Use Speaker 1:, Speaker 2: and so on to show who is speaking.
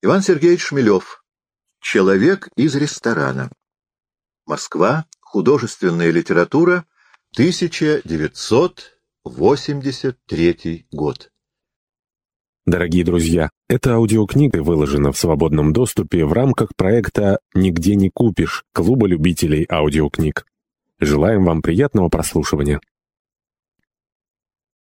Speaker 1: Иван Сергеевич Шмелев. Человек из ресторана. Москва. Художественная литература. 1983 год.
Speaker 2: Дорогие друзья, эта аудиокнига выложена в свободном доступе в рамках проекта «Нигде не купишь» Клуба любителей аудиокниг. Желаем вам приятного прослушивания.